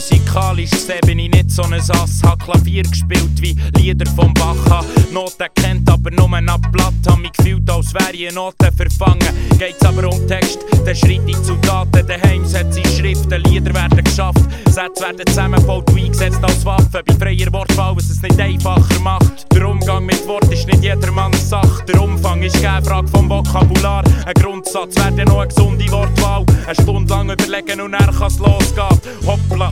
musikalisch gesehen bin ich nicht so ein Sass. Hab Klavier gespielt wie Lieder vom Bach. Noten kennt aber nur ab Blatt. Hab mich gefühlt, als wäre ich Noten verfangen. Geht's aber um Text, dann schritt ich zu Daten. Daheim setze ich Schriften, Lieder werden geschafft. Sätze werden zusammengebaut, eingesetzt als Waffe. Bei freier Wortwahl, was es nicht einfacher macht. Der Umgang mit Wort ist nicht jedermanns Sache. Der Umfang ist keine Frage vom Vokabular. Ein Grundsatz wäre noch eine gesunde Wortwahl. Eine Stunde lang überlegen und dann kann's losgehen.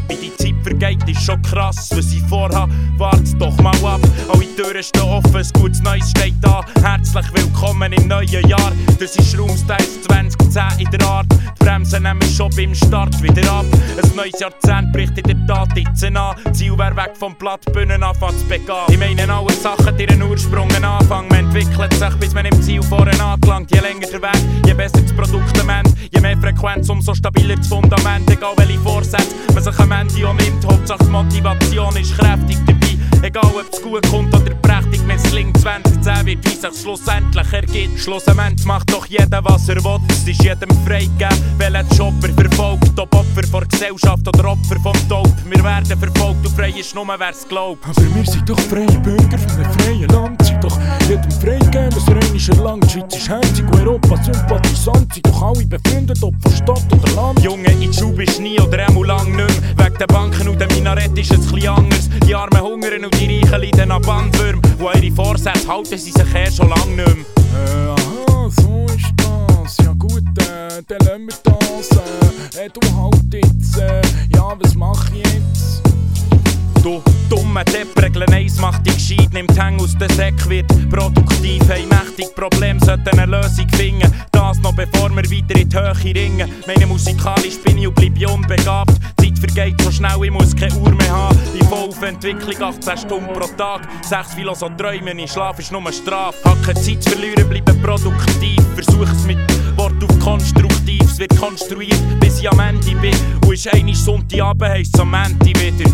Wie die Zeit vergeht, ist schon krass. Was ich vorhab, wart doch mal ab. Alle Türen stehen offen, ein gutes Neues steht da. Herzlich willkommen im neuen Jahr. Das ist Raumstyles 2010 in der Art. Die Bremsen nehmen schon beim Start wieder ab. Ein neues Jahrzehnt bricht in der Tat jetzt an. Ziel wäre weg vom Blattbühnen anfangen zu begehen. Ich meine, alle Sachen, die ihren Ursprung anfangen. Man entwickelt sich, bis man im Ziel vorne angelangt. Je länger der Weg, Frequenz, umso stabiler das Fundament. Egal welche Vorsätze man sich am Ende auch nimmt. Hauptsache Motivation ist kräftig dabei. Egal ob es gut kommt oder prächtig, misslingt 2010 wird, wie sich schlussendlich ergibt. Schlussendlich macht doch jeder, was er will. Es ist jedem freigegeben, welchen Job er verfolgt. Ob Opfer vor Gesellschaft oder Opfer vom Tod. Wir werden verfolgt und frei ist nur, wer es glaubt. Aber wir sind doch freie Bürger von einem freien Land. Sind doch jedem freigegeben, was er einmal erlangt. Die Schweiz ist herzig und Europa sympathisant. Sind doch alle befreundet, ob von Stadt oder Land. Junge, in die Schule bist nie oder einmal lang nicht mehr. Wegen der Banken und der Minarett ist es bisschen anders. Die Armen hungern und die Reichen leiden an Bandwürm. Und ihre Vorsätze halten sie sich eher schon lang nicht mehr. Äh, du halt jetzt. Äh, ja, was mach ich jetzt? Du dumme Deppregel, eins macht dich gescheit, nimmt Hang aus der Säck, wird produktiv, hey mächtig, Problem sollte eine Lösung finden. Das noch bevor wir weiter in die Höhe ringen. Meine musikalisch bin ich und bleib ich unbegabt. Die Zeit vergeht so schnell, ich muss keine Uhr mehr haben. Ich voll auf Entwicklung, 18 Stunden pro Tag. 6 Kilo so träumen, ich schlaf ist nur Strafe. Hab keine Zeit zu verlieren, bleibe produktiv. Versuch es mit Wort auf konstruktiv. Es wird konstruiert, bis ich am Ende bin. Und ist einmal Sonntagabend, heisst es am Ende wieder.